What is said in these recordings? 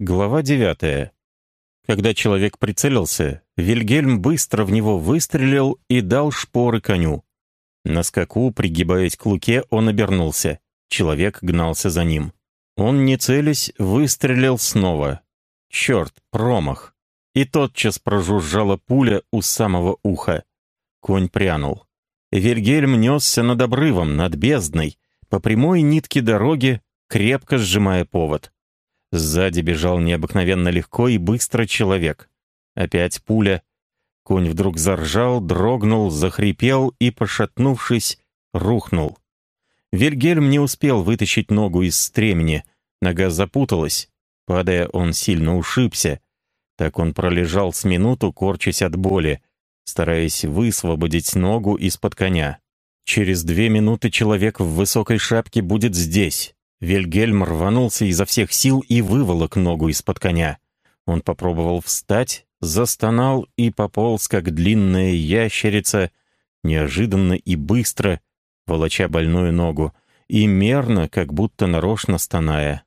Глава девятая. Когда человек прицелился, Вильгельм быстро в него выстрелил и дал шпоры коню. На скаку, пригибаясь к луке, он обернулся. Человек гнался за ним. Он, не целясь, выстрелил снова. Черт, промах. И тотчас прожужжала пуля у самого уха. Конь прянул. Вильгельм несся над обрывом, над бездной, по прямой нитке дороги, крепко сжимая повод. Сзади бежал необыкновенно легко и быстро человек. Опять пуля. Конь вдруг заржал, дрогнул, захрипел и, пошатнувшись, рухнул. Вильгельм не успел вытащить ногу из стремени. Нога запуталась. Падая, он сильно ушибся. Так он пролежал с минуту, корчась от боли, стараясь высвободить ногу из-под коня. Через две минуты человек в высокой шапке будет здесь. Вильгельм рванулся изо всех сил и выволок ногу из-под коня. Он попробовал встать, застонал и пополз, как длинная ящерица, неожиданно и быстро, волоча больную ногу, и мерно, как будто нарочно стоная.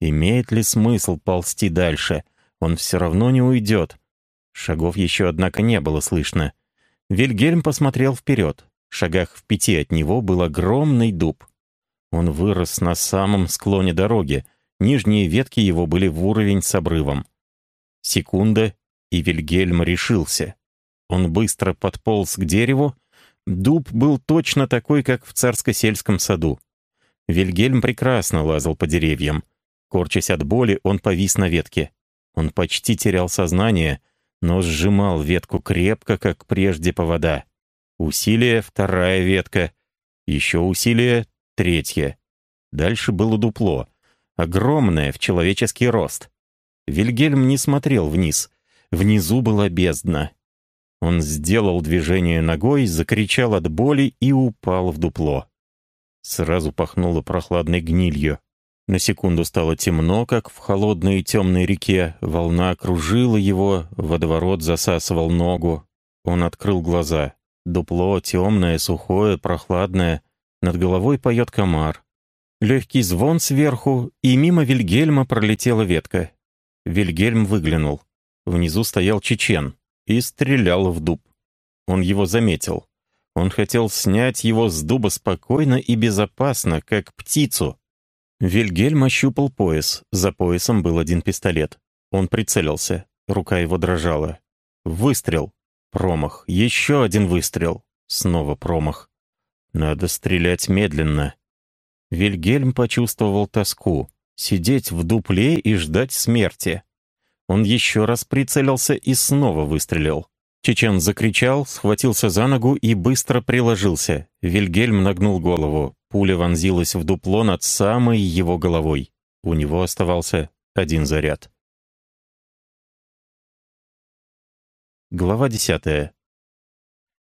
Имеет ли смысл ползти дальше? Он все равно не уйдет. Шагов еще, однако, не было слышно. Вильгельм посмотрел вперед. В шагах в пяти от него был огромный дуб. Он вырос на самом склоне дороги. Нижние ветки его были в уровень с обрывом. Секунда, и Вильгельм решился. Он быстро подполз к дереву. Дуб был точно такой, как в царско-сельском саду. Вильгельм прекрасно лазал по деревьям. Корчась от боли, он повис на ветке. Он почти терял сознание — но сжимал ветку крепко, как прежде повода. Усилие — вторая ветка. Еще усилие — третья. Дальше было дупло. Огромное, в человеческий рост. Вильгельм не смотрел вниз. Внизу была бездна. Он сделал движение ногой, закричал от боли и упал в дупло. Сразу пахнуло прохладной гнилью. На секунду стало темно, как в холодной и темной реке. Волна окружила его, водоворот засасывал ногу. Он открыл глаза. Дупло темное, сухое, прохладное. Над головой поет комар. Легкий звон сверху, и мимо Вильгельма пролетела ветка. Вильгельм выглянул. Внизу стоял чечен и стрелял в дуб. Он его заметил. Он хотел снять его с дуба спокойно и безопасно, как птицу, Вильгельм ощупал пояс. За поясом был один пистолет. Он прицелился. Рука его дрожала. Выстрел. Промах. Еще один выстрел. Снова промах. Надо стрелять медленно. Вильгельм почувствовал тоску. Сидеть в дупле и ждать смерти. Он еще раз прицелился и снова выстрелил. Чечен закричал, схватился за ногу и быстро приложился. Вильгельм нагнул голову. Пуля вонзилась в дупло над самой его головой. У него оставался один заряд. Глава десятая.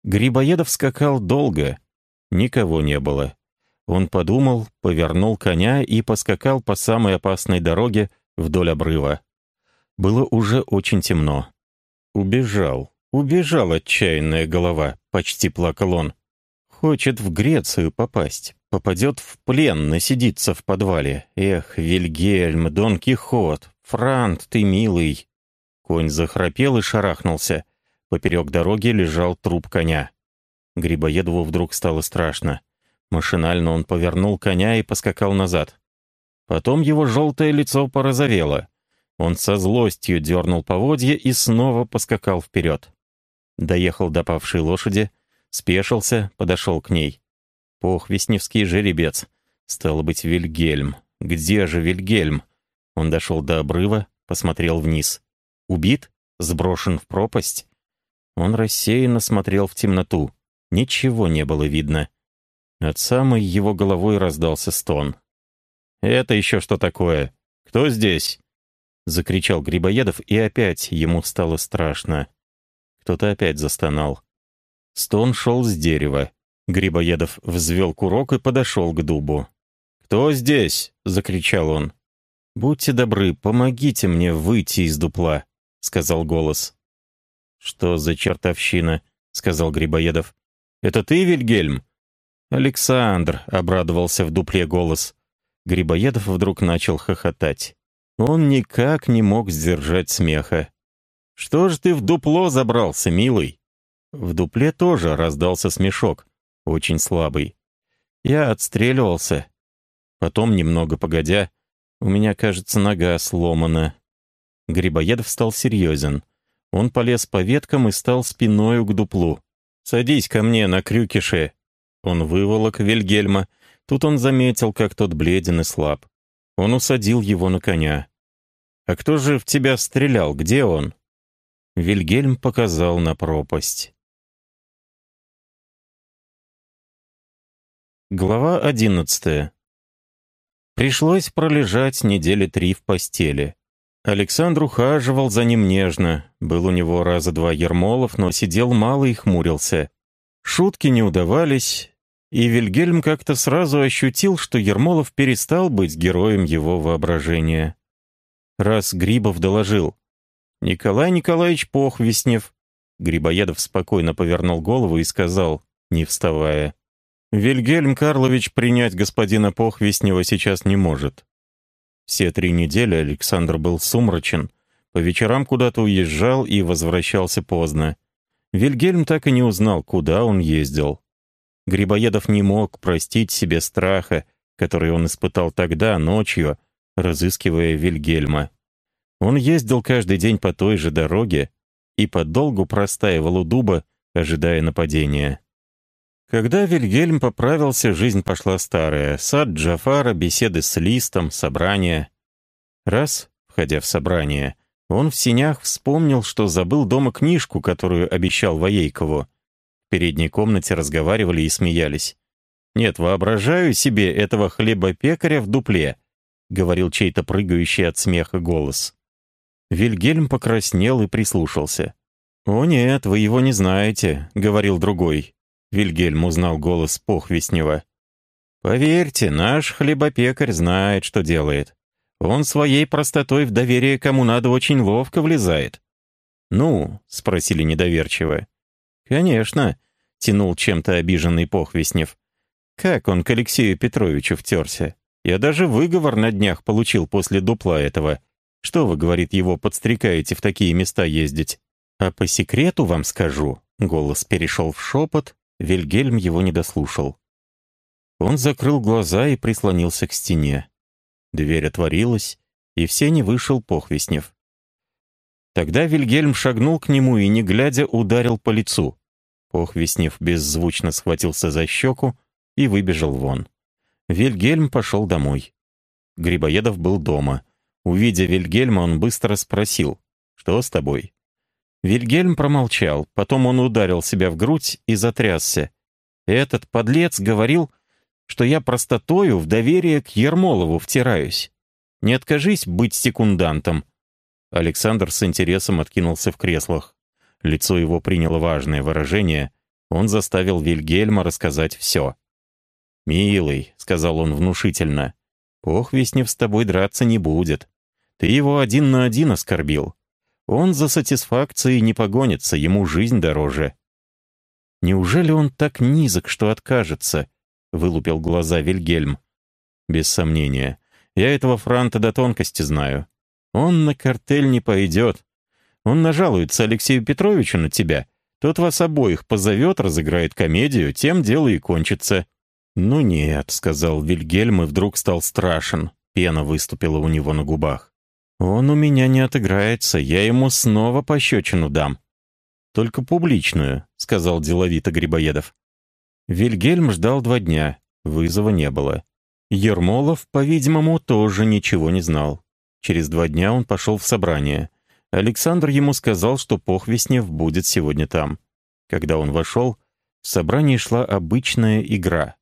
Грибоедов скакал долго. Никого не было. Он подумал, повернул коня и поскакал по самой опасной дороге вдоль обрыва. Было уже очень темно. Убежал, убежал отчаянная голова, почти плакал он. Хочет в Грецию попасть, попадет в плен, насидится в подвале. Эх, Вильгельм, Дон Кихот, Франт, ты милый!» Конь захрапел и шарахнулся. Поперек дороги лежал труп коня. Грибоедову вдруг стало страшно. Машинально он повернул коня и поскакал назад. Потом его желтое лицо порозовело. Он со злостью дернул поводья и снова поскакал вперед. Доехал до павшей лошади, спешился, подошел к ней. Похвестневский жеребец. Стало быть, Вильгельм. Где же Вильгельм? Он дошел до обрыва, посмотрел вниз. Убит? Сброшен в пропасть? Он рассеянно смотрел в темноту. Ничего не было видно. От самой его головой раздался стон. «Это еще что такое? Кто здесь?» Закричал Грибоедов, и опять ему стало страшно. Кто-то опять застонал. Стон шел с дерева. Грибоедов взвел курок и подошел к дубу. «Кто здесь?» — закричал он. «Будьте добры, помогите мне выйти из дупла», — сказал голос. «Что за чертовщина?» — сказал Грибоедов. «Это ты, Вильгельм?» «Александр», — обрадовался в дупле голос. Грибоедов вдруг начал хохотать. Он никак не мог сдержать смеха. «Что ж ты в дупло забрался, милый?» В дупле тоже раздался смешок, очень слабый. Я отстреливался. Потом, немного погодя, у меня, кажется, нога сломана. Грибоедов стал серьезен. Он полез по веткам и стал спиною к дуплу. «Садись ко мне на крюкише». Он выволок Вильгельма. Тут он заметил, как тот бледен и слаб. Он усадил его на коня. «А кто же в тебя стрелял? Где он?» Вильгельм показал на пропасть. Глава одиннадцатая. Пришлось пролежать недели три в постели. Александр ухаживал за ним нежно. Был у него раза два Ермолов, но сидел мало и хмурился. Шутки не удавались, и Вильгельм как-то сразу ощутил, что Ермолов перестал быть героем его воображения. Раз Грибов доложил. «Николай Николаевич Похвестнев». Грибоедов спокойно повернул голову и сказал, не вставая. Вильгельм Карлович принять господина Похвестнева сейчас не может. Все три недели Александр был сумрачен, по вечерам куда-то уезжал и возвращался поздно. Вильгельм так и не узнал, куда он ездил. Грибоедов не мог простить себе страха, который он испытал тогда, ночью, разыскивая Вильгельма. Он ездил каждый день по той же дороге и подолгу простаивал у дуба, ожидая нападения. Когда Вильгельм поправился, жизнь пошла старая. Сад Джафара, беседы с Листом, собрания. Раз, входя в собрание, он в синях вспомнил, что забыл дома книжку, которую обещал Воейкову. В передней комнате разговаривали и смеялись. «Нет, воображаю себе этого хлебопекаря в дупле», — говорил чей-то прыгающий от смеха голос. Вильгельм покраснел и прислушался. «О нет, вы его не знаете», — говорил другой. Вильгельм узнал голос Похвестнева. «Поверьте, наш хлебопекарь знает, что делает. Он своей простотой в доверие кому надо очень ловко влезает». «Ну?» — спросили недоверчиво. «Конечно», — тянул чем-то обиженный Похвестнев. «Как он к Алексею Петровичу втерся? Я даже выговор на днях получил после дупла этого. Что вы, говорит, его подстрекаете в такие места ездить? А по секрету вам скажу». Голос перешел в шепот, Вильгельм его не дослушал. Он закрыл глаза и прислонился к стене. Дверь отворилась, и в сене вышел Похвестнев. Тогда Вильгельм шагнул к нему и, не глядя, ударил по лицу. Похвестнев беззвучно схватился за щеку и выбежал вон. Вильгельм пошел домой. Грибоедов был дома. Увидя Вильгельма, он быстро спросил, «Что с тобой?» Вильгельм промолчал, потом он ударил себя в грудь и затрясся. Этот подлец говорил, что я простотою в доверие к Ермолову втираюсь. Не откажись быть секундантом. Александр с интересом откинулся в креслах. Лицо его приняло важное выражение. Он заставил Вильгельма рассказать все. «Милый», — сказал он внушительно, — «Похвестнев с тобой драться не будет. Ты его один на один оскорбил. Он за сатисфакцией не погонится, ему жизнь дороже. «Неужели он так низок, что откажется?» — вылупил глаза Вильгельм. «Без сомнения. Я этого франта до тонкости знаю. Он на картель не пойдет. Он нажалуется Алексею Петровичу на тебя. Тот вас обоих позовет, разыграет комедию, тем дело и кончится». «Ну нет», — сказал Вильгельм и вдруг стал страшен. Пена выступила у него на губах. «Он у меня не отыграется, я ему снова пощечину дам». «Только публичную», — сказал деловито Грибоедов. Вильгельм ждал два дня, вызова не было. Ермолов, по-видимому, тоже ничего не знал. Через два дня он пошел в собрание. Александр ему сказал, что Похвестнев будет сегодня там. Когда он вошел, в собрании шла обычная игра.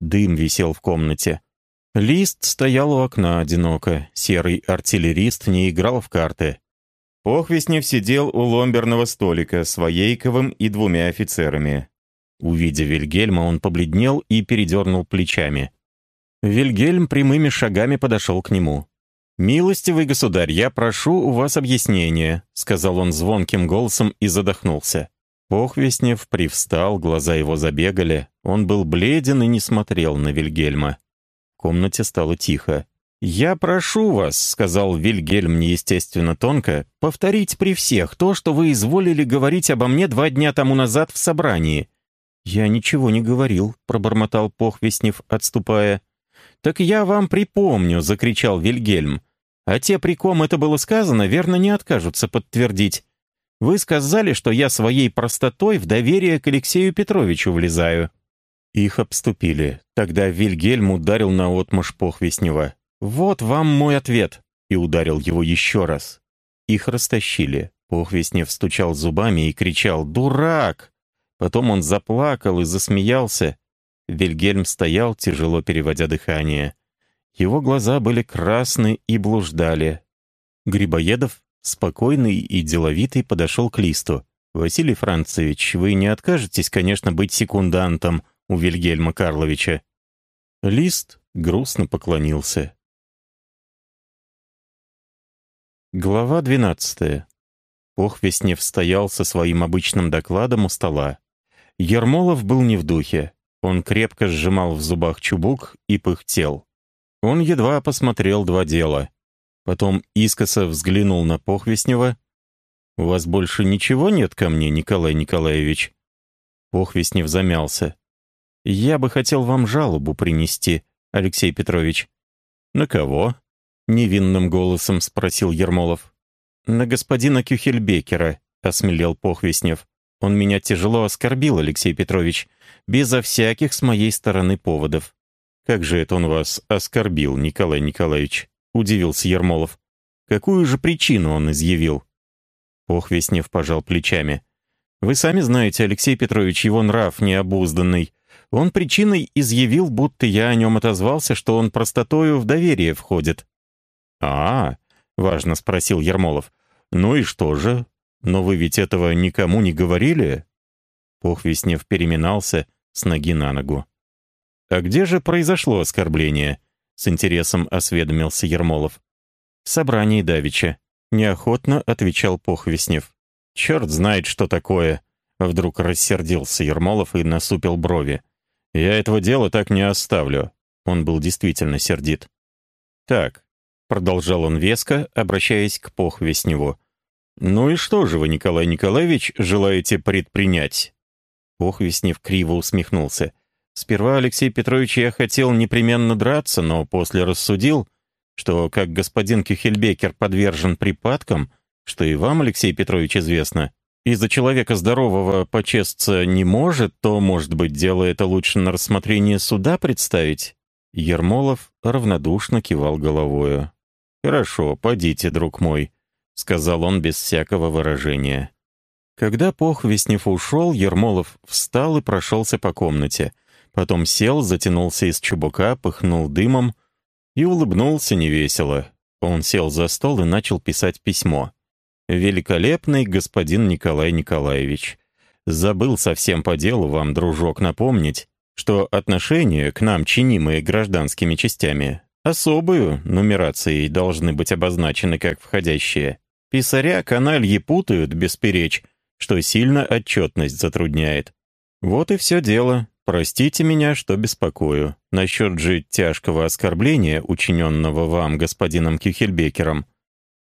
Дым висел в комнате. Лист стоял у окна одиноко, серый артиллерист не играл в карты. Похвестнев сидел у ломберного столика с Воейковым и двумя офицерами. Увидя Вильгельма, он побледнел и передернул плечами. Вильгельм прямыми шагами подошел к нему. «Милостивый государь, я прошу у вас объяснения», — сказал он звонким голосом и задохнулся. Похвестнев привстал, глаза его забегали. Он был бледен и не смотрел на Вильгельма комнате стало тихо. «Я прошу вас», — сказал Вильгельм неестественно тонко, «повторить при всех то, что вы изволили говорить обо мне два дня тому назад в собрании». «Я ничего не говорил», — пробормотал Похвестнев, отступая. «Так я вам припомню», — закричал Вильгельм. «А те, при ком это было сказано, верно не откажутся подтвердить. Вы сказали, что я своей простотой в доверие к Алексею Петровичу влезаю». Их обступили. Тогда Вильгельм ударил на отмашь Похвестнева. «Вот вам мой ответ!» и ударил его еще раз. Их растащили. Похвестнев стучал зубами и кричал «Дурак!». Потом он заплакал и засмеялся. Вильгельм стоял, тяжело переводя дыхание. Его глаза были красны и блуждали. Грибоедов, спокойный и деловитый, подошел к листу. «Василий Францевич, вы не откажетесь, конечно, быть секундантом у Вильгельма Карловича?» Лист грустно поклонился. Глава 12. Похвестнев стоял со своим обычным докладом у стола. Ермолов был не в духе. Он крепко сжимал в зубах чубук и пыхтел. Он едва посмотрел два дела. Потом искоса взглянул на Похвестнева. «У вас больше ничего нет ко мне, Николай Николаевич?» Похвестнев замялся. «Я бы хотел вам жалобу принести, Алексей Петрович». «На кого?» — невинным голосом спросил Ермолов. «На господина Кюхельбекера», — осмелел Похвестнев. «Он меня тяжело оскорбил, Алексей Петрович, безо всяких с моей стороны поводов». «Как же это он вас оскорбил, Николай Николаевич?» — удивился Ермолов. «Какую же причину он изъявил?» Похвестнев пожал плечами. «Вы сами знаете, Алексей Петрович, его нрав необузданный. Он причиной изъявил, будто я о нем отозвался, что он простотою в доверие входит. «А, — важно спросил Ермолов, — ну и что же? Но вы ведь этого никому не говорили?» Похвестнев переминался с ноги на ногу. «А где же произошло оскорбление?» — с интересом осведомился Ермолов. «В собрании Давича», — неохотно отвечал Похвестнев. «Черт знает, что такое!» Вдруг рассердился Ермолов и насупил брови. «Я этого дела так не оставлю». Он был действительно сердит. «Так, Продолжал он веско, обращаясь к Похвестневу. «Ну и что же вы, Николай Николаевич, желаете предпринять?» Похвестнев криво усмехнулся. «Сперва, Алексей Петрович, я хотел непременно драться, но после рассудил, что, как господин Кюхельбекер подвержен припадкам, что и вам, Алексей Петрович, известно, из-за человека здорового почесться не может, то, может быть, дело это лучше на рассмотрение суда представить?» Ермолов равнодушно кивал головою. «Хорошо, подите, друг мой», — сказал он без всякого выражения. Когда Похвестнев ушел, Ермолов встал и прошелся по комнате. Потом сел, затянулся из чубука, пыхнул дымом и улыбнулся невесело. Он сел за стол и начал писать письмо. «Великолепный господин Николай Николаевич, забыл совсем по делу вам, дружок, напомнить, что отношения к нам, чинимые гражданскими частями, Особую нумерацией должны быть обозначены как входящие. Писаря канальи путают бесперечь, что сильно отчетность затрудняет. Вот и все дело. Простите меня, что беспокою. Насчет же тяжкого оскорбления, учиненного вам господином Кюхельбекером,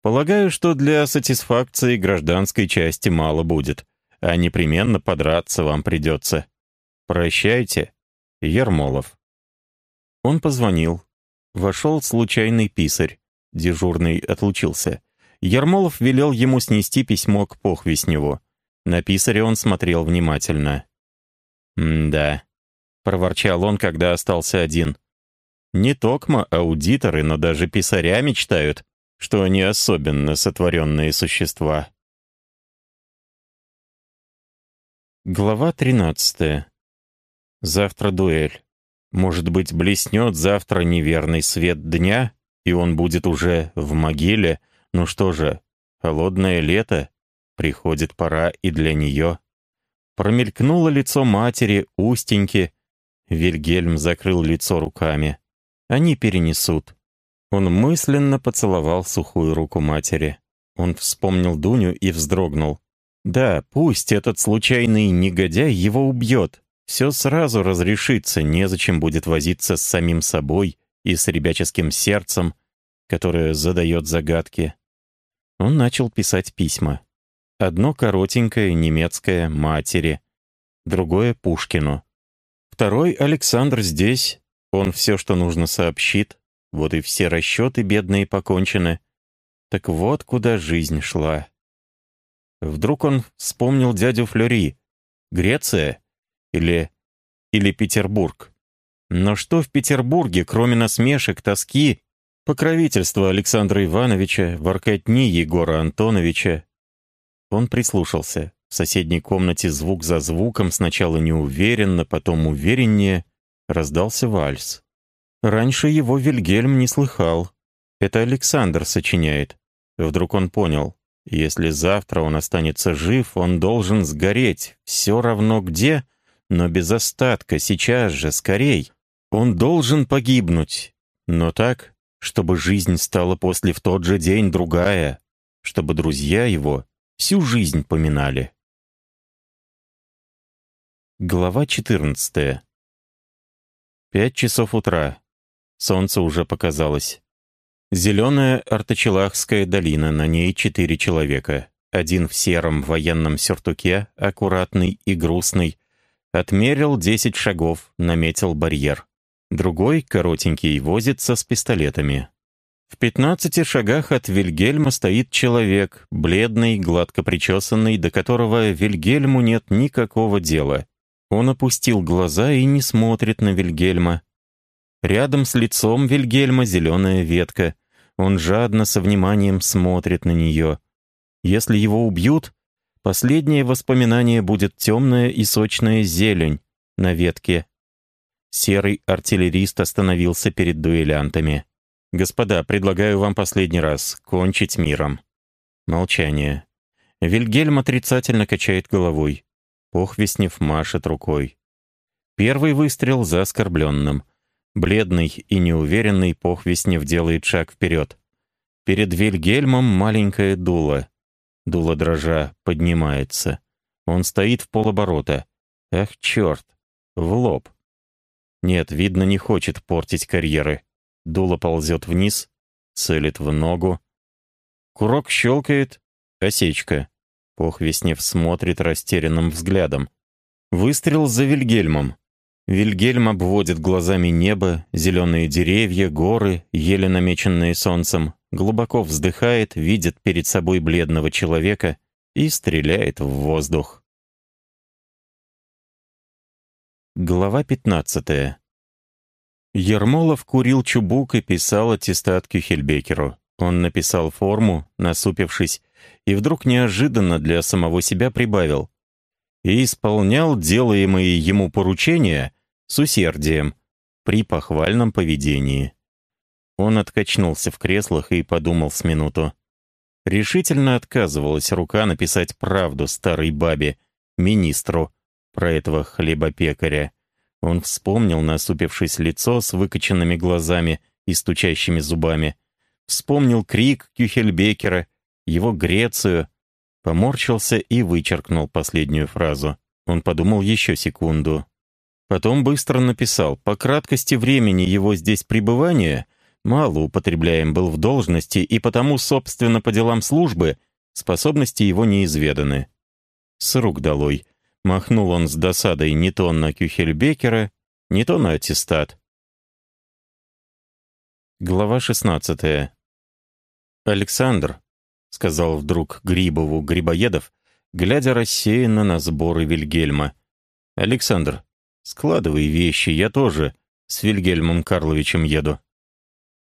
полагаю, что для сатисфакции гражданской части мало будет, а непременно подраться вам придется. Прощайте, Ермолов. Он позвонил, Вошел случайный писарь. Дежурный отлучился. Ермолов велел ему снести письмо к Похвестневу. На писаря он смотрел внимательно. «М-да», — проворчал он, когда остался один. «Не токмо аудиторы, но даже писаря мечтают, что они особенно сотворенные существа». Глава тринадцатая. Завтра дуэль. Может быть, блеснет завтра неверный свет дня, и он будет уже в могиле. Ну что же, холодное лето, приходит пора и для нее. Промелькнуло лицо матери, устеньки. Вильгельм закрыл лицо руками. Они перенесут. Он мысленно поцеловал сухую руку матери. Он вспомнил Дуню и вздрогнул. Да, пусть этот случайный негодяй его убьет, все сразу разрешится, незачем будет возиться с самим собой и с ребяческим сердцем, которая задает загадки. Он начал писать письма. Одно коротенькое, немецкое, матери. Другое — Пушкину. Второй Александр здесь. Он все, что нужно, сообщит. Вот и все расчеты бедные покончены. Так вот куда жизнь шла. Вдруг он вспомнил дядю Флюри. Греция? Или... или Петербург? Но что в Петербурге, кроме насмешек, тоски, покровительства Александра Ивановича, воркотни Егора Антоновича? Он прислушался. В соседней комнате звук за звуком, сначала неуверенно, потом увереннее, раздался вальс. Раньше его Вильгельм не слыхал. Это Александр сочиняет. Вдруг он понял. Если завтра он останется жив, он должен сгореть, все равно где, но без остатка, сейчас же, скорей. Он должен погибнуть, но так, чтобы жизнь стала после в тот же день другая, чтобы друзья его всю жизнь поминали. Глава 14 Пять часов утра. Солнце уже показалось. Зеленая Артачелахская долина, на ней четыре человека. Один в сером военном сюртуке, аккуратный и грустный. Отмерил десять шагов, наметил барьер. Другой, коротенький, возится с пистолетами. В пятнадцати шагах от Вильгельма стоит человек, бледный, гладко причесанный, до которого Вильгельму нет никакого дела. Он опустил глаза и не смотрит на Вильгельма. Рядом с лицом Вильгельма зеленая ветка. Он жадно, со вниманием смотрит на нее. Если его убьют, последнее воспоминание будет темная и сочная зелень на ветке. Серый артиллерист остановился перед дуэлянтами. «Господа, предлагаю вам последний раз кончить миром». Молчание. Вильгельм отрицательно качает головой. Похвестнев машет рукой. Первый выстрел за оскорбленным. Бледный и неуверенный Похвестнев делает шаг вперед. Перед Вильгельмом маленькое дуло. Дуло дрожа поднимается. Он стоит в полоборота. Ах, черт! В лоб. Нет, видно, не хочет портить карьеры. Дуло ползет вниз, целит в ногу. Курок щелкает. Осечка. Похвестнев смотрит растерянным взглядом. Выстрел за Вильгельмом. Вильгельм обводит глазами небо, зеленые деревья, горы, еле намеченные солнцем, глубоко вздыхает, видит перед собой бледного человека и стреляет в воздух. Глава 15. Ермолов курил чубук и писал аттестат Кюхельбекеру. Он написал форму, насупившись, и вдруг неожиданно для самого себя прибавил. И исполнял делаемые ему поручения с усердием, при похвальном поведении. Он откачнулся в креслах и подумал с минуту. Решительно отказывалась рука написать правду старой бабе, министру, про этого хлебопекаря. Он вспомнил насупившись лицо с выкоченными глазами и стучащими зубами. Вспомнил крик Кюхельбекера, его Грецию. Поморщился и вычеркнул последнюю фразу. Он подумал еще секунду, Потом быстро написал, по краткости времени его здесь пребывания мало употребляем был в должности, и потому, собственно, по делам службы, способности его неизведаны. С рук долой. Махнул он с досадой не то на Кюхельбекера, не то на аттестат. Глава 16. «Александр», — сказал вдруг Грибову Грибоедов, глядя рассеянно на сборы Вильгельма. «Александр, Складывай вещи, я тоже с Вильгельмом Карловичем еду».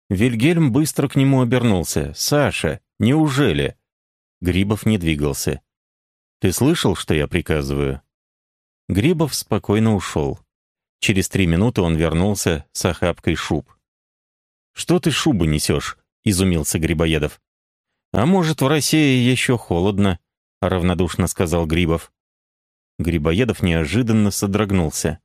Вильгельм быстро к нему обернулся. «Саша, неужели?» Грибов не двигался. «Ты слышал, что я приказываю?» Грибов спокойно ушел. Через три минуты он вернулся с охапкой шуб. «Что ты шубы несешь?» — изумился Грибоедов. «А может, в России еще холодно?» — равнодушно сказал Грибов. Грибоедов неожиданно содрогнулся.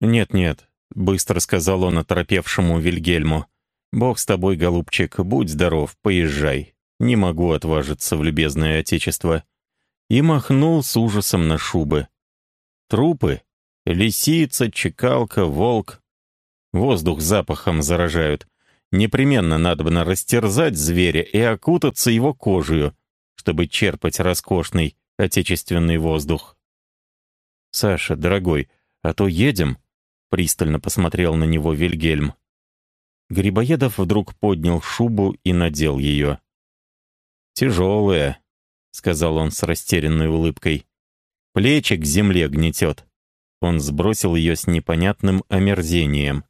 «Нет-нет», — быстро сказал он оторопевшему Вильгельму. «Бог с тобой, голубчик, будь здоров, поезжай. Не могу отважиться в любезное отечество». И махнул с ужасом на шубы. Трупы, лисица, чекалка, волк. Воздух запахом заражают. Непременно надо бы растерзать зверя и окутаться его кожей, чтобы черпать роскошный отечественный воздух. «Саша, дорогой, а то едем?» — пристально посмотрел на него Вильгельм. Грибоедов вдруг поднял шубу и надел ее. «Тяжелая», — сказал он с растерянной улыбкой. «Плечи к земле гнетет». Он сбросил ее с непонятным омерзением.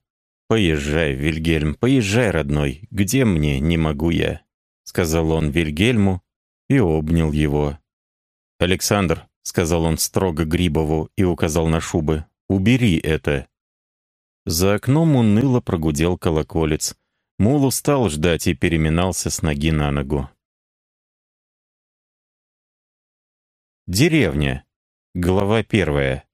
«Поезжай, Вильгельм, поезжай, родной, где мне, не могу я», — сказал он Вильгельму и обнял его. «Александр», — сказал он строго Грибову и указал на шубы, — «убери это». За окном уныло прогудел колоколец. Мул устал ждать и переминался с ноги на ногу. Деревня. Глава первая.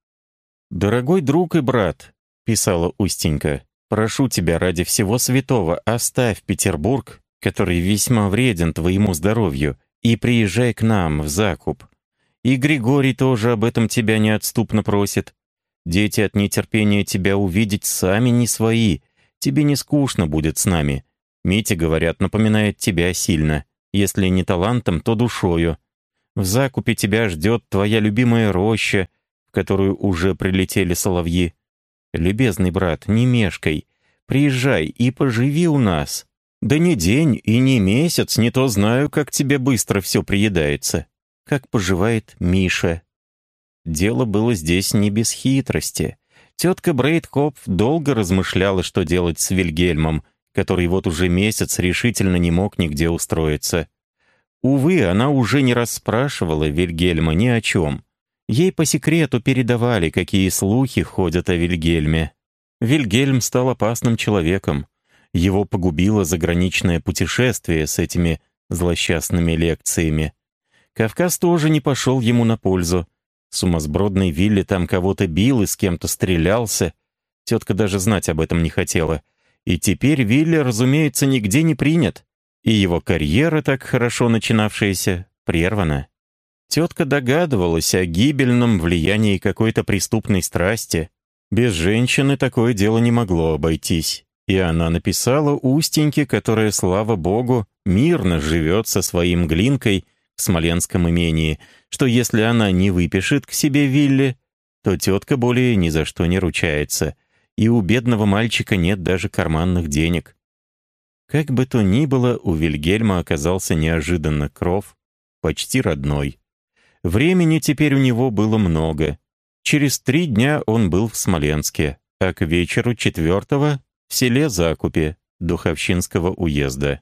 «Дорогой друг и брат», — писала Устенька, Прошу тебя ради всего святого, оставь Петербург, который весьма вреден твоему здоровью, и приезжай к нам в закуп. И Григорий тоже об этом тебя неотступно просит. Дети от нетерпения тебя увидеть сами не свои. Тебе не скучно будет с нами. Митя, говорят, напоминает тебя сильно. Если не талантом, то душою. В закупе тебя ждет твоя любимая роща, в которую уже прилетели соловьи. «Любезный брат, не мешкай. Приезжай и поживи у нас. Да не день и не месяц, не то знаю, как тебе быстро все приедается. Как поживает Миша?» Дело было здесь не без хитрости. Тетка Брейдкоп долго размышляла, что делать с Вильгельмом, который вот уже месяц решительно не мог нигде устроиться. Увы, она уже не расспрашивала Вильгельма ни о чем. Ей по секрету передавали, какие слухи ходят о Вильгельме. Вильгельм стал опасным человеком. Его погубило заграничное путешествие с этими злосчастными лекциями. Кавказ тоже не пошел ему на пользу. Сумасбродный Вилли там кого-то бил и с кем-то стрелялся. Тетка даже знать об этом не хотела. И теперь Вилли, разумеется, нигде не принят. И его карьера, так хорошо начинавшаяся, прервана. Тетка догадывалась о гибельном влиянии какой-то преступной страсти. Без женщины такое дело не могло обойтись. И она написала Устеньке, которая, слава богу, мирно живет со своим Глинкой Смоленском имении, что если она не выпишет к себе Вилли, то тетка более ни за что не ручается, и у бедного мальчика нет даже карманных денег. Как бы то ни было, у Вильгельма оказался неожиданно кров, почти родной. Времени теперь у него было много. Через три дня он был в Смоленске, а к вечеру четвертого — в селе Закупе, Духовщинского уезда.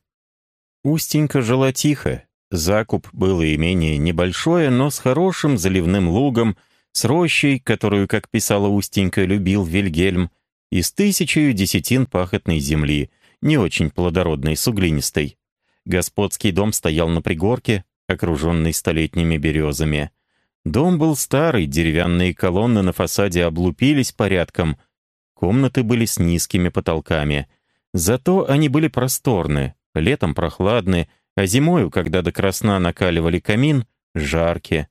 Устенька жила тихо. Закуп было имение небольшое, но с хорошим заливным лугом, с рощей, которую, как писала Устенька, любил Вильгельм, и с тысячей десятин пахотной земли, не очень плодородной, суглинистой. Господский дом стоял на пригорке, окруженный столетними березами. Дом был старый, деревянные колонны на фасаде облупились порядком. Комнаты были с низкими потолками. Зато они были просторны, летом прохладны, а зимою, когда до красна накаливали камин, жаркие.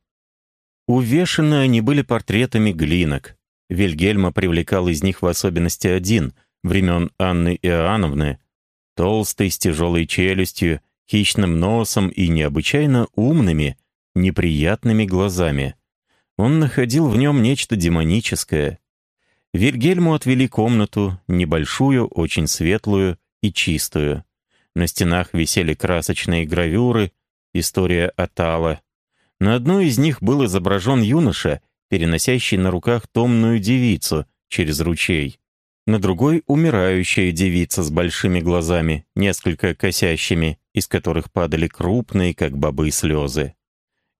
Увешаны они были портретами глинок. Вильгельма привлекал из них в особенности один, времен Анны Иоанновны, толстый, с тяжелой челюстью, хищным носом и необычайно умными, неприятными глазами. Он находил в нем нечто демоническое. Вильгельму отвели комнату, небольшую, очень светлую и чистую. На стенах висели красочные гравюры, история Атала. На одной из них был изображен юноша, переносящий на руках томную девицу через ручей. На другой — умирающая девица с большими глазами, несколько косящими, из которых падали крупные, как бобы, слезы.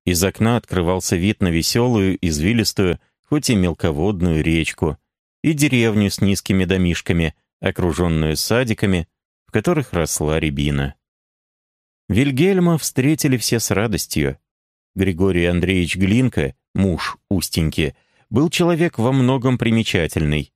Из окна открывался вид на веселую, извилистую, хоть и мелководную речку, и деревню с низкими домишками, окруженную садиками, в которых росла рябина. Вильгельма встретили все с радостью. Григорий Андреевич Глинка, муж Устеньки, был человек во многом примечательный.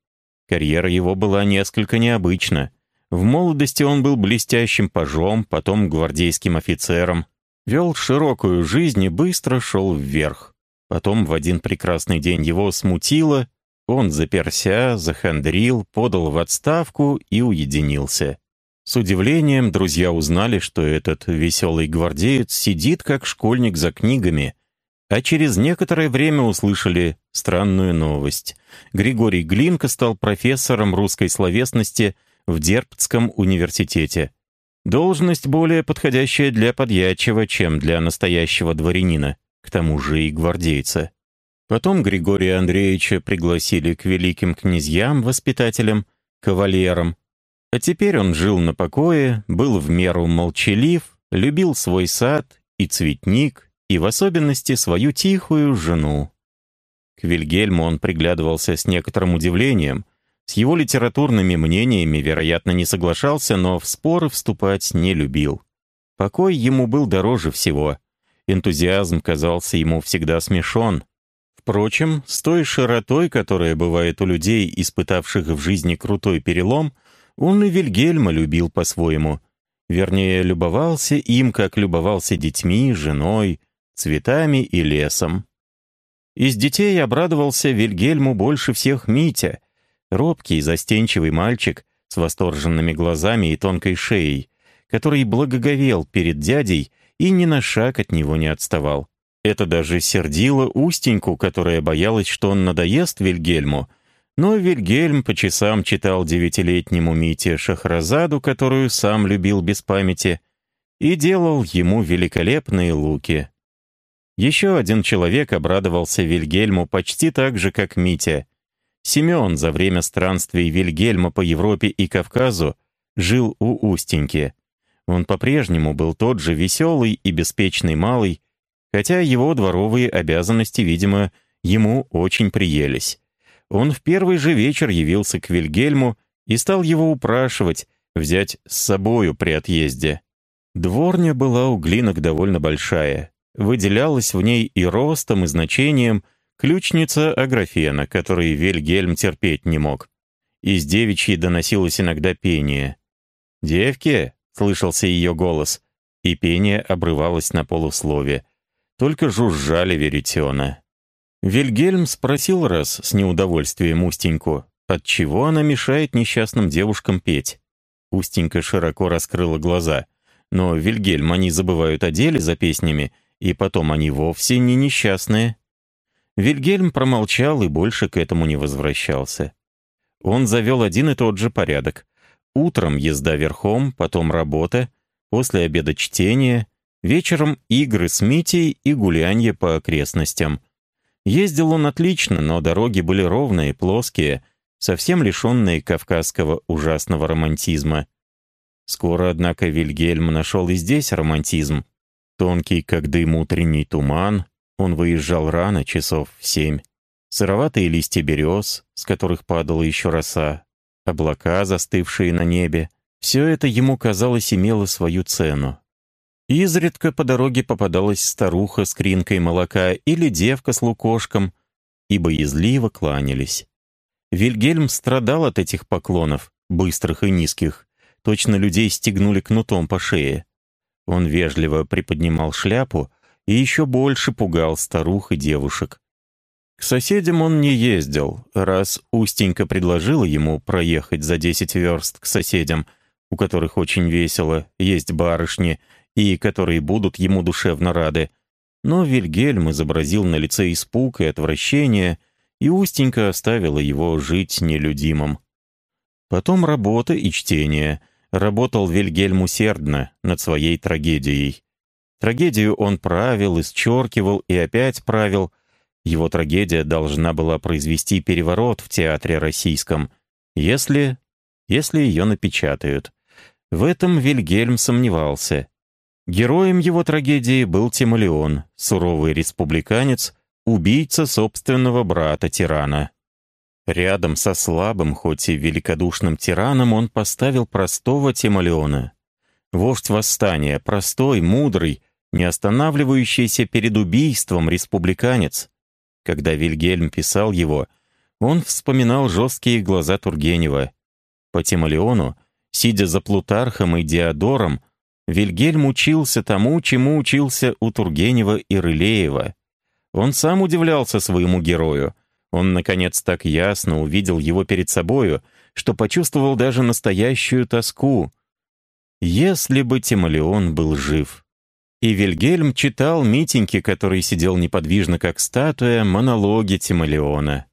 Карьера его была несколько необычна — в молодости он был блестящим пажом, потом гвардейским офицером. Вел широкую жизнь и быстро шел вверх. Потом в один прекрасный день его смутило, он заперся, захандрил, подал в отставку и уединился. С удивлением друзья узнали, что этот веселый гвардеец сидит как школьник за книгами, а через некоторое время услышали странную новость. Григорий Глинка стал профессором русской словесности в Дербцком университете. Должность более подходящая для подьячего, чем для настоящего дворянина, к тому же и гвардейца. Потом Григория Андреевича пригласили к великим князьям-воспитателям, кавалерам, а теперь он жил на покое, был в меру молчалив, любил свой сад и цветник, и в особенности свою тихую жену. К Вильгельму он приглядывался с некоторым удивлением, с его литературными мнениями, вероятно, не соглашался, но в споры вступать не любил. Покой ему был дороже всего. Энтузиазм казался ему всегда смешон. Впрочем, с той широтой, которая бывает у людей, испытавших в жизни крутой перелом, он и Вильгельма любил по-своему. Вернее, любовался им, как любовался детьми, женой, цветами и лесом. Из детей обрадовался Вильгельму больше всех Митя, робкий, застенчивый мальчик с восторженными глазами и тонкой шеей, который благоговел перед дядей и ни на шаг от него не отставал. Это даже сердило Устеньку, которая боялась, что он надоест Вильгельму, но Вильгельм по часам читал девятилетнему Мите Шахразаду, которую сам любил без памяти, и делал ему великолепные луки. Еще один человек обрадовался Вильгельму почти так же, как Митя. Семен за время странствий Вильгельма по Европе и Кавказу жил у Устеньки. Он по-прежнему был тот же веселый и беспечный малый, хотя его дворовые обязанности, видимо, ему очень приелись. Он в первый же вечер явился к Вильгельму и стал его упрашивать взять с собою при отъезде. Дворня была у глинок довольно большая. Выделялась в ней и ростом, и значением ключница Аграфена, которой Вильгельм терпеть не мог. Из девичьей доносилось иногда пение. «Девки!» — слышался ее голос, и пение обрывалось на полуслове. Только жужжали веретена. Вильгельм спросил раз с неудовольствием Устеньку, отчего она мешает несчастным девушкам петь. Устенька широко раскрыла глаза. Но Вильгельм они забывают о деле за песнями, и потом они вовсе не несчастные. Вильгельм промолчал и больше к этому не возвращался. Он завел один и тот же порядок. Утром езда верхом, потом работа, после обеда чтение, вечером игры с Митей и гулянье по окрестностям — Ездил он отлично, но дороги были ровные, плоские, совсем лишенные кавказского ужасного романтизма. Скоро, однако, Вильгельм нашел и здесь романтизм. Тонкий, как дым утренний туман, он выезжал рано, часов в семь. Сыроватые листья берез, с которых падала еще роса, облака, застывшие на небе — все это ему, казалось, имело свою цену. Изредка по дороге попадалась старуха с кринкой молока или девка с лукошком, и боязливо кланялись. Вильгельм страдал от этих поклонов, быстрых и низких. Точно людей стегнули кнутом по шее. Он вежливо приподнимал шляпу и еще больше пугал старух и девушек. К соседям он не ездил, раз Устенька предложила ему проехать за десять верст к соседям, у которых очень весело, есть барышни — и которые будут ему душевно рады. Но Вильгельм изобразил на лице испуг и отвращение, и Устенька оставила его жить нелюдимым. Потом работа и чтение. Работал Вильгельм усердно над своей трагедией. Трагедию он правил, исчеркивал и опять правил. Его трагедия должна была произвести переворот в театре российском, если... если ее напечатают. В этом Вильгельм сомневался. Героем его трагедии был Тимолеон, суровый республиканец, убийца собственного брата-тирана. Рядом со слабым, хоть и великодушным тираном он поставил простого Тимолеона. Вождь восстания, простой, мудрый, не останавливающийся перед убийством республиканец. Когда Вильгельм писал его, он вспоминал жесткие глаза Тургенева. По Тимолеону, сидя за Плутархом и Диодором, Вильгельм учился тому, чему учился у Тургенева и Рылеева. Он сам удивлялся своему герою. Он, наконец, так ясно увидел его перед собою, что почувствовал даже настоящую тоску. Если бы Тимолеон был жив. И Вильгельм читал Митеньке, который сидел неподвижно, как статуя, монологи Тимолеона.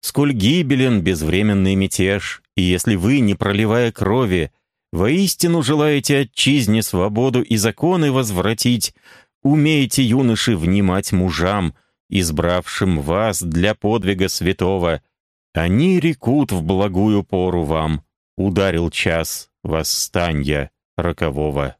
«Сколь гибелен безвременный мятеж, и если вы, не проливая крови, воистину желаете отчизне свободу и законы возвратить, умеете, юноши, внимать мужам, избравшим вас для подвига святого. Они рекут в благую пору вам. Ударил час восстания рокового».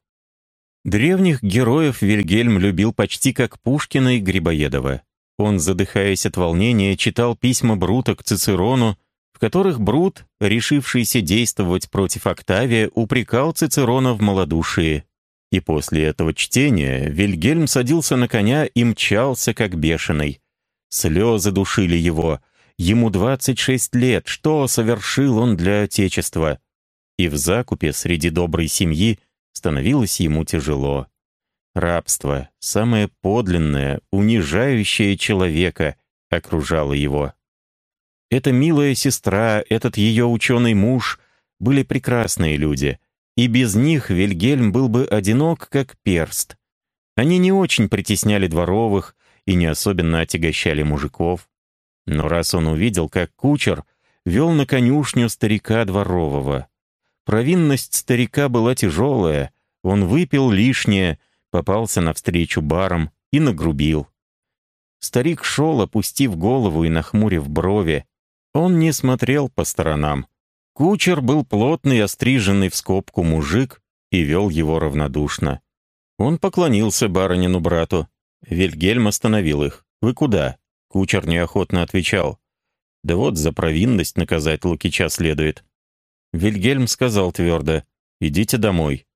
Древних героев Вильгельм любил почти как Пушкина и Грибоедова. Он, задыхаясь от волнения, читал письма Брута к Цицерону, в которых Брут, решившийся действовать против Октавия, упрекал Цицерона в малодушии. И после этого чтения Вильгельм садился на коня и мчался, как бешеный. Слезы душили его. Ему 26 лет. Что совершил он для Отечества? И в закупе среди доброй семьи становилось ему тяжело. Рабство, самое подлинное, унижающее человека, окружало его. Эта милая сестра, этот ее ученый муж были прекрасные люди, и без них Вильгельм был бы одинок, как перст. Они не очень притесняли дворовых и не особенно отягощали мужиков. Но раз он увидел, как кучер вел на конюшню старика дворового, Провинность старика была тяжелая, он выпил лишнее, попался навстречу барам и нагрубил. Старик шел, опустив голову и нахмурив брови. Он не смотрел по сторонам. Кучер был плотный, остриженный в скобку мужик и вел его равнодушно. Он поклонился баронину брату. Вильгельм остановил их. «Вы куда?» Кучер неохотно отвечал. «Да вот за провинность наказать Лукича следует. Вильгельм сказал твердо «Идите домой».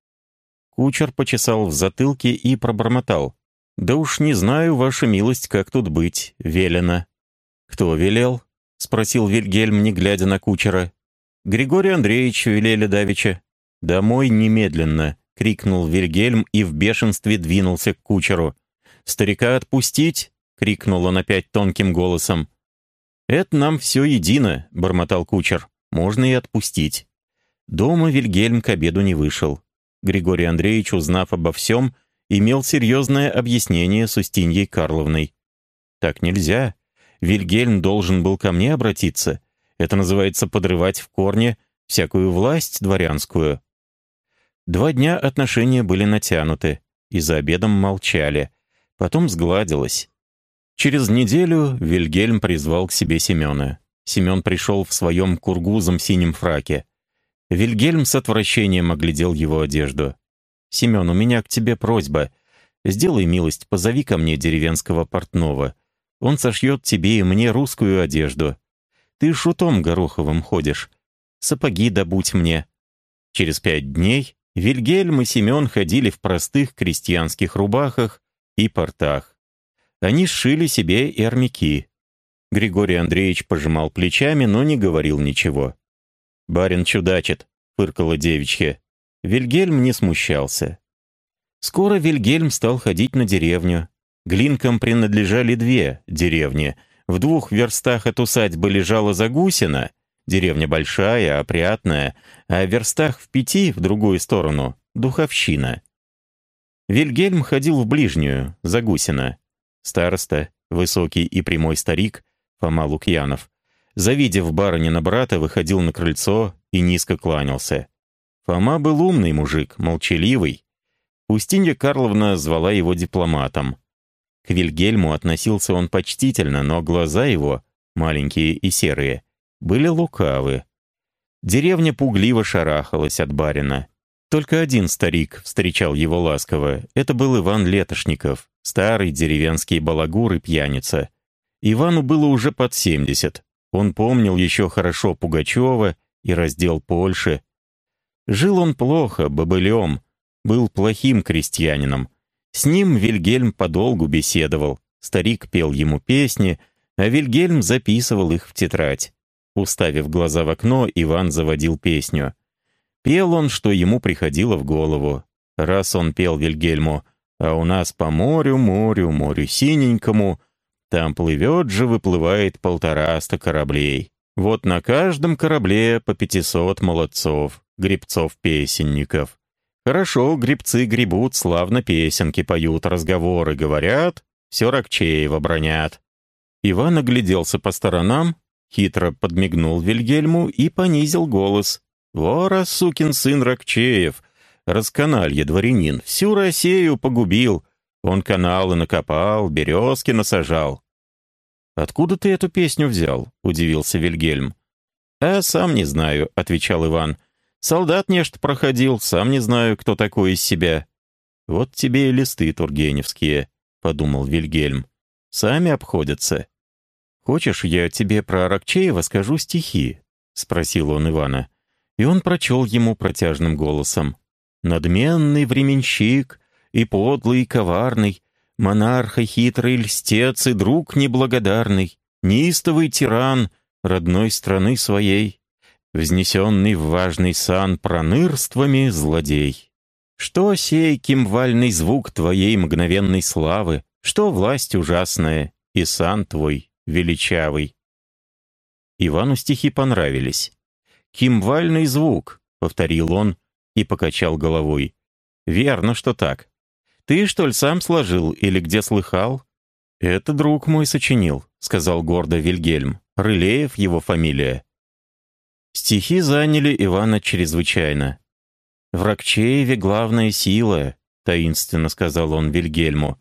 Кучер почесал в затылке и пробормотал. «Да уж не знаю, ваша милость, как тут быть, велено». «Кто велел?» — спросил Вильгельм, не глядя на кучера. «Григорий Андреевич велели давеча». «Домой немедленно!» — крикнул Вильгельм и в бешенстве двинулся к кучеру. «Старика отпустить?» — крикнул он опять тонким голосом. «Это нам все едино», — бормотал кучер можно и отпустить. Дома Вильгельм к обеду не вышел. Григорий Андреевич, узнав обо всем, имел серьезное объяснение с Устиньей Карловной. «Так нельзя. Вильгельм должен был ко мне обратиться. Это называется подрывать в корне всякую власть дворянскую». Два дня отношения были натянуты, и за обедом молчали. Потом сгладилось. Через неделю Вильгельм призвал к себе Семена. Семен пришел в своем кургузом синем фраке. Вильгельм с отвращением оглядел его одежду. «Семен, у меня к тебе просьба. Сделай милость, позови ко мне деревенского портного. Он сошьет тебе и мне русскую одежду. Ты шутом гороховым ходишь. Сапоги добудь мне». Через пять дней Вильгельм и Семен ходили в простых крестьянских рубахах и портах. Они сшили себе и армяки. Григорий Андреевич пожимал плечами, но не говорил ничего. «Барин чудачит», — фыркала девичья. Вильгельм не смущался. Скоро Вильгельм стал ходить на деревню. Глинкам принадлежали две деревни. В двух верстах от усадьбы лежала Загусина, деревня большая, опрятная, а в верстах в пяти, в другую сторону, — Духовщина. Вильгельм ходил в ближнюю, Загусина. Староста, высокий и прямой старик, Фома Лукьянов, завидев барынина брата, выходил на крыльцо и низко кланялся. Фома был умный мужик, молчаливый. Устинья Карловна звала его дипломатом. К Вильгельму относился он почтительно, но глаза его, маленькие и серые, были лукавы. Деревня пугливо шарахалась от барина. Только один старик встречал его ласково. Это был Иван Летошников, старый деревенский балагур и пьяница. Ивану было уже под 70. Он помнил еще хорошо Пугачева и раздел Польши. Жил он плохо, бобылем, был плохим крестьянином. С ним Вильгельм подолгу беседовал. Старик пел ему песни, а Вильгельм записывал их в тетрадь. Уставив глаза в окно, Иван заводил песню. Пел он, что ему приходило в голову. Раз он пел Вильгельму «А у нас по морю, морю, морю синенькому», там плывет же, выплывает полтораста кораблей. Вот на каждом корабле по пятисот молодцов, гребцов-песенников. Хорошо грибцы гребут, славно песенки поют, разговоры говорят, все Рокчеева бронят. Иван огляделся по сторонам, хитро подмигнул Вильгельму и понизил голос. «Вора, сукин сын Рокчеев, расканалье дворянин, всю Россию погубил. Он каналы накопал, березки насажал». «Откуда ты эту песню взял?» — удивился Вильгельм. «А сам не знаю», — отвечал Иван. Солдат нечто проходил, сам не знаю, кто такой из себя. Вот тебе и листы тургеневские, — подумал Вильгельм. Сами обходятся. Хочешь, я тебе про Аракчеева скажу стихи? — спросил он Ивана. И он прочел ему протяжным голосом. «Надменный временщик и подлый и коварный, монарха хитрый льстец и друг неблагодарный, неистовый тиран родной страны своей, взнесенный в важный сан пронырствами злодей. Что сей кимвальный звук твоей мгновенной славы, что власть ужасная и сан твой величавый? Ивану стихи понравились. «Кимвальный звук», — повторил он и покачал головой. «Верно, что так. Ты, что ли, сам сложил или где слыхал?» «Это друг мой сочинил», — сказал гордо Вильгельм. «Рылеев его фамилия». Стихи заняли Ивана чрезвычайно. «В Рокчееве главная сила», — таинственно сказал он Вильгельму.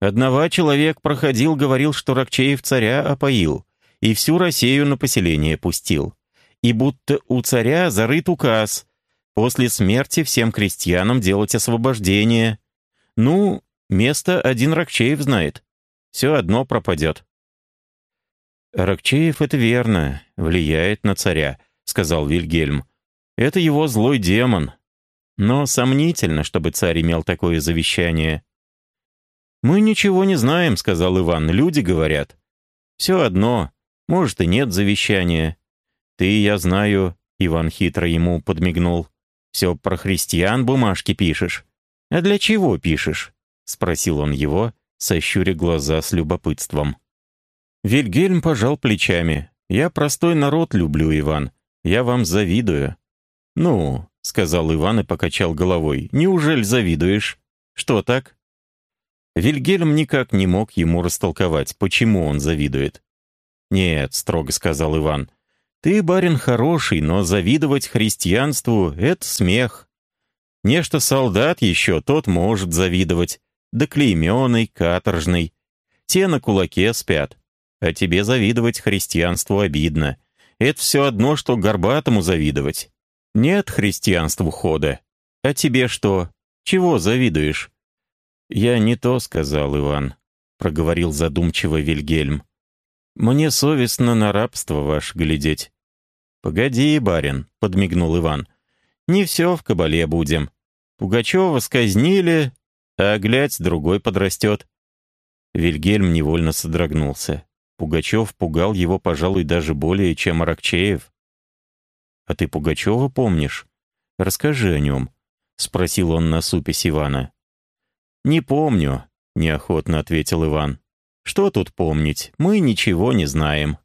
«Одного человек проходил, говорил, что Рокчеев царя опоил, и всю Россию на поселение пустил. И будто у царя зарыт указ после смерти всем крестьянам делать освобождение. Ну, место один Рокчеев знает. Все одно пропадет». Рокчеев, это верно, влияет на царя, сказал Вильгельм. «Это его злой демон. Но сомнительно, чтобы царь имел такое завещание». «Мы ничего не знаем», — сказал Иван. «Люди говорят». «Все одно. Может, и нет завещания». «Ты, я знаю», — Иван хитро ему подмигнул. «Все про христиан бумажки пишешь». «А для чего пишешь?» — спросил он его, сощуря глаза с любопытством. Вильгельм пожал плечами. «Я простой народ люблю, Иван. Я вам завидую». «Ну», — сказал Иван и покачал головой, — «неужели завидуешь? Что так?» Вильгельм никак не мог ему растолковать, почему он завидует. «Нет», — строго сказал Иван, — «ты, барин, хороший, но завидовать христианству — это смех. Нечто солдат еще тот может завидовать, да клейменный, каторжный. Те на кулаке спят, а тебе завидовать христианству обидно. Это все одно, что горбатому завидовать. Нет христианству хода. А тебе что? Чего завидуешь?» «Я не то сказал, Иван», — проговорил задумчиво Вильгельм. «Мне совестно на рабство ваше глядеть». «Погоди, барин», — подмигнул Иван. «Не все в кабале будем. Пугачева сказнили, а глядь, другой подрастет». Вильгельм невольно содрогнулся. Пугачев пугал его, пожалуй, даже более, чем Аракчеев. «А ты Пугачева помнишь? Расскажи о нем», — спросил он на супесь Ивана. «Не помню», — неохотно ответил Иван. «Что тут помнить? Мы ничего не знаем».